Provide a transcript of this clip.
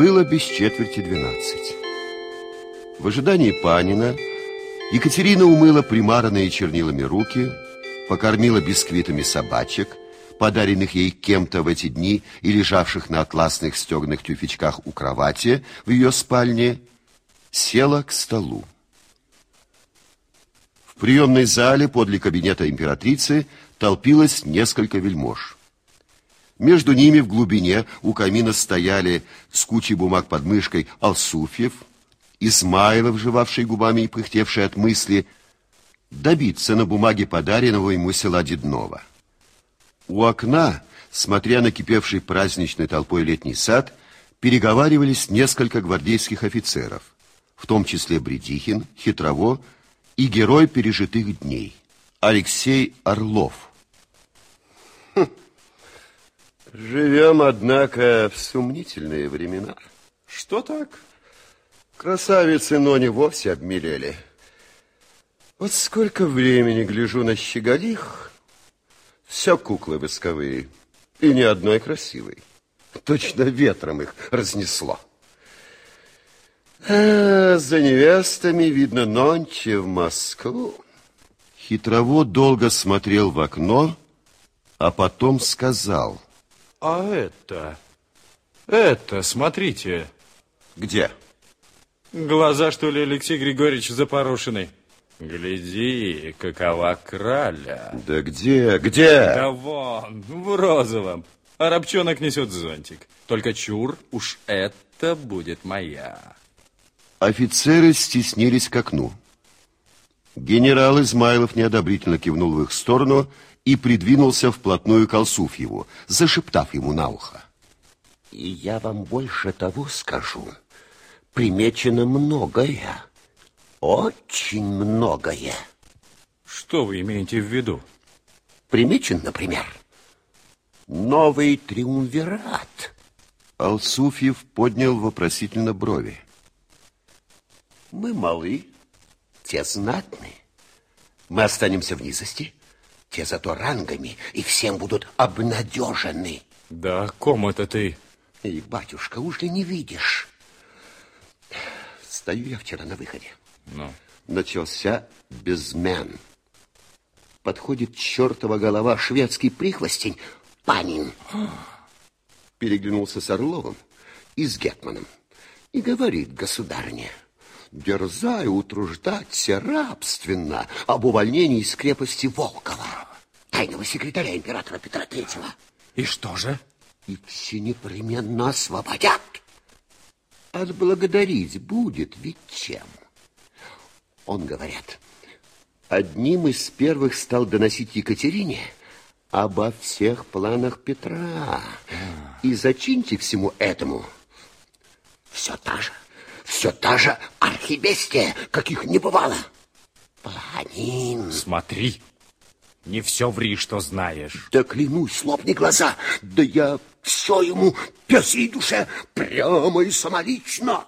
Было без четверти двенадцать. В ожидании Панина Екатерина умыла примаранные чернилами руки, покормила бисквитами собачек, подаренных ей кем-то в эти дни и лежавших на атласных стеганых тюфячках у кровати в ее спальне, села к столу. В приемной зале подле кабинета императрицы толпилось несколько вельмож. Между ними в глубине у камина стояли с кучей бумаг под мышкой Алсуфьев, Исмайлов, жевавший губами и пыхтевший от мысли, добиться на бумаге подаренного ему села Деднова. У окна, смотря на кипевший праздничной толпой летний сад, переговаривались несколько гвардейских офицеров, в том числе Бредихин, Хитрово и герой пережитых дней Алексей Орлов. Живем, однако, в сумнительные времена. Что так? Красавицы, но не вовсе обмелели. Вот сколько времени гляжу на щеголих, все куклы восковые, и ни одной красивой. Точно ветром их разнесло. А, за невестами, видно, нонче в Москву. Хитровод долго смотрел в окно, а потом сказал. А это, это, смотрите. Где? Глаза, что ли, Алексей Григорьевич запорошены? Гляди, какова краля. Да где, где? Да вон, в розовом. А рабчонок несет зонтик. Только чур, уж это будет моя. Офицеры стеснились к окну. Генерал Измайлов неодобрительно кивнул в их сторону и придвинулся вплотную к Алсуфьеву, зашептав ему на ухо. И я вам больше того скажу. Примечено многое. Очень многое. Что вы имеете в виду? Примечен, например, новый триумвират. Алсуфьев поднял вопросительно брови. Мы малы, те знатны. Мы останемся в низости, те зато рангами, и всем будут обнадежены. Да ком это ты? И, батюшка, уж ли не видишь? Стою я вчера на выходе. Ну? Начался безмен. Подходит чертова голова, шведский прихвостень, Панин. Переглянулся с Орловым и с Гетманом. И говорит государня, дерзаю утруждаться рабственно об увольнении из крепости Волкова, тайного секретаря императора Петра Третьего. И что же? И все непременно освободят. Отблагодарить будет ведь чем. Он, говорят, одним из первых стал доносить Екатерине обо всех планах Петра. И зачиньте всему этому все та же все та же архибестия, каких не бывало. Панин. Смотри, не все ври, что знаешь. Да клянусь, лопни глаза. Да я все ему, пёсей душе, прямо и самолично.